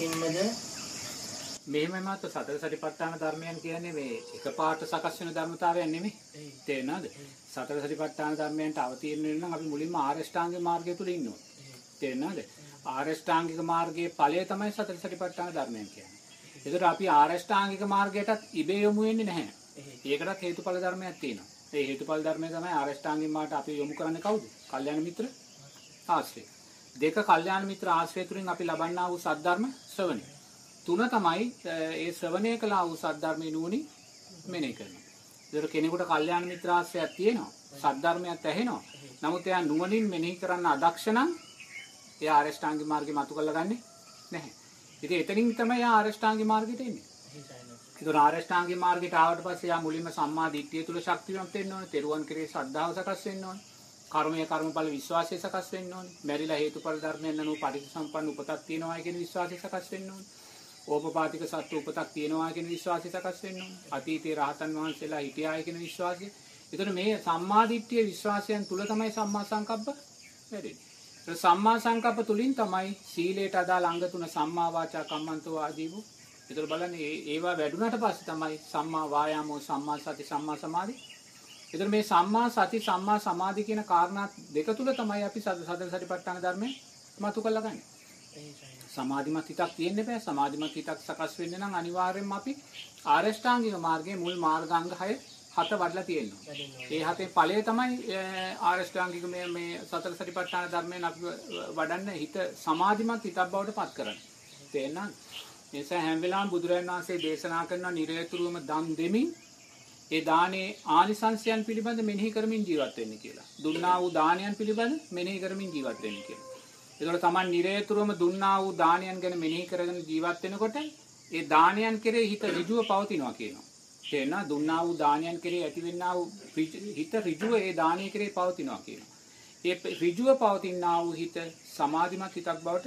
කිම්මද මෙහෙම මාත් සතර සතිපට්ඨාන ධර්මයන් කියන්නේ මේ එකපාරට සකස් වෙන ධර්මතාවයන් නෙමෙයි. තේරෙනවද? සතර සතිපට්ඨාන ධර්මයන්ට අවතීර්ණ වෙන්න නම් අපි මුලින්ම ආරෂ්ඨාංග මාර්ගය තුල ඉන්න ඕනේ. තේරෙනවද? ආරෂ්ඨාංගික මාර්ගයේ ඵලය තමයි සතර සතිපට්ඨාන ධර්මයන් කියන්නේ. ඒකට අපි ආරෂ්ඨාංගික මාර්ගයටත් ඉබේ යොමු වෙන්නේ නැහැ. ඒකටත් හේතුඵල ධර්මයක් තියෙනවා. ඒ හේතුඵල ධර්මය තමයි ආරෂ්ඨාංගික මාර්ගයට අපි යොමු කරන්නේ කවුද? කල්යාණ මිත්‍ර ආශ්‍රය. දෙක කල්යාණ මිත්‍ර ආශ්‍රය තුලින් අපි ලබන්නා වූ සද්ධර්ම ශ්‍රවණය. තුන තමයි ඒ ශ්‍රවණය කළා වූ සද්ධර්මයේ නුවණින් මෙනෙහි කරනවා. ඒතර කෙනෙකුට කල්යාණ මිත්‍ර ආශ්‍රයයක් තියෙනවා. සද්ධර්මයක් ඇහෙනවා. නමුත් එයා නුවණින් මෙනෙහි කරන්න අදක්ෂ නම් එයා ආරෂ්ඨාංගික මාර්ගේ මතු කරලා ගන්නෙ නැහැ. ඉතින් එතනින් තමයි එයා ආරෂ්ඨාංගික මාර්ගයට එන්නේ. ඒතර ආරෂ්ඨාංගික මාර්ගයට ආවට පස්සේ යා මුලින්ම සම්මා දිට්ඨිය තුල ශක්තියක් වෙන්න ඕනේ. තෙරුවන් කෙරේ ශ්‍රද්ධාව සකස් වෙන්න ඕනේ. කර්මය කර්මඵල විශ්වාසය සකස් වෙන්න ඕනේ. මැරිලා හේතුඵල ධර්මයන් අනුව පටිච්චසම්පන්න උපතක් තියෙනවා කියන විශ්වාසය සකස් වෙන්න ඕනේ. ඕපපාතික සත්‍ය උපතක් තියෙනවා කියන විශ්වාසය සකස් වෙන්න ඕනේ. අතීතේ රහතන් වහන්සේලා හිටියායි කියන විශ්වාසය. ඒතර මේ සම්මාදිට්ඨිය විශ්වාසයන් තුල තමයි සම්මා සංකප්ප වැඩෙන්නේ. ඒ සම්මා සංකප්ප තුලින් තමයි සීලයට අදාළ අංග තුන සම්මා වාචා කම්මන්තෝ ආදීවෝ. ඒතර බලන්න ඒවා වැඩුණාට පස්සේ තමයි සම්මා වායාමෝ සම්මා සති සම්මා සමාධි එතන මේ සම්මා සති සම්මා සමාධි කියන කාරණා දෙක තුල තමයි අපි සතර සතිපට්ඨාන ධර්මයේ මතු කරලා ගන්නේ. සමාධිමත් හිතක් තියෙන්න බෑ. සමාධිමත් හිතක් සකස් වෙන්න නම් අනිවාර්යයෙන්ම අපි ආරෂ්ඨාංගික මාර්ගයේ මුල් මාර්ගාංග 6 හත වඩලා තියෙනවා. ඒ හතේ ඵලය තමයි ආරෂ්ඨාංගික මේ මේ සතර සතිපට්ඨාන ධර්මයෙන් අපි වඩන්න හිත සමාධිමත් හිතක් බවට පත් කරන්නේ. තේරෙනවද? නිසා හැම වෙලාවෙම බුදුරජාණන් වහන්සේ දේශනා කරන නිරේතුරුවම දන් දෙමින් ඒ දානේ ආනිසංශයන් පිළිබඳ මෙනෙහි කරමින් ජීවත් වෙන්න කියලා. දුන්නා වූ දානයන් පිළිබඳ මෙනෙහි කරමින් ජීවත් වෙන්න කියලා. ඒතකොට Taman නිරේතුරුවම දුන්නා වූ දානයන් ගැන මෙනෙහි කරගෙන ජීවත් වෙනකොට ඒ දානයන් කෙරේ හිත ඍජුව පවතිනවා කියනවා. තේරෙනවා දුන්නා වූ දානයන් කෙරේ ඇතිවෙනා වූ හිත ඍජුව ඒ දානය කෙරේ පවතිනවා කියනවා. ඒ ඍජුව පවතිනා වූ හිත සමාධිමත් හිතක් බවට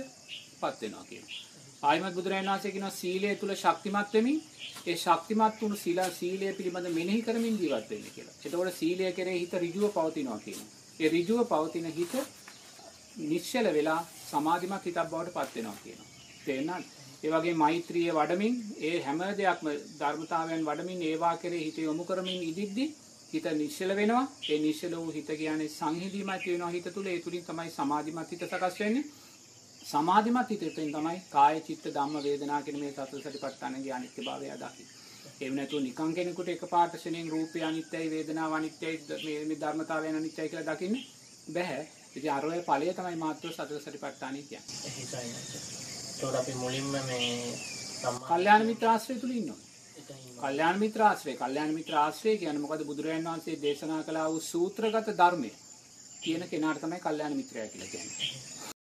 පත් වෙනවා කියනවා. ආයිමත් බුදුරජාණන් වහන්සේ කියනවා සීලය තුල ශක්තිමත් වෙමින් ඒ ශක්තිමත් වුණු සීලා සීලය පිළිබඳ මෙනෙහි කරමින් ජීවත් වෙන්න කියලා. එතකොට සීලය කෙරේ හිත ඍජුව පවතිනවා කියනවා. ඒ ඍජුව පවතින හිත නිශ්චල වෙලා සමාධිමත් හිතක් බවට පත් වෙනවා කියනවා. තේරෙනවද? ඒ වගේ මෛත්‍රිය වඩමින් ඒ හැම දෙයක්ම ධර්මතාවයන් වඩමින් ඒවා කෙරේ හිත යොමු කරමින් ඉදිද්දි හිත නිශ්චල වෙනවා. ඒ නිශ්චල වූ හිත කියන්නේ සංහිඳීමක් වෙනවා හිත තුල. ඒ තුලින් තමයි සමාධිමත් හිත සකස් වෙන්නේ. සමාධිමත් හිතෙන් තමයි කාය චිත්ත ධම්ම වේදනා කියන මේ සතර සතිපට්ඨානගේ අනිත්‍යභාවය දකින්නේ. එහෙම නැතුව නිකං කෙනෙකුට එකපාරට ශරණෙන් රූපය අනිත්‍යයි වේදනාව අනිත්‍යයි මේ මේ ධර්මතාවයන් අනිත්‍යයි කියලා දකින්න බෑ. ඉතින් අරෝය ඵලය තමයි මාත්‍ර සතර සතිපට්ඨානයි කියන්නේ. එහෙසයි ඒකට අපි මුලින්ම මේ කල්යාණ මිත්‍ර ආශ්‍රය තුල ඉන්නවා. කල්යාණ මිත්‍ර ආශ්‍රය කල්යාණ මිත්‍ර ආශ්‍රය කියන්නේ මොකද බුදුරජාණන් වහන්සේ දේශනා කළා වූ සූත්‍රගත ධර්මය කියන කෙනාට තමයි කල්යාණ මිත්‍රයා කියලා කියන්නේ.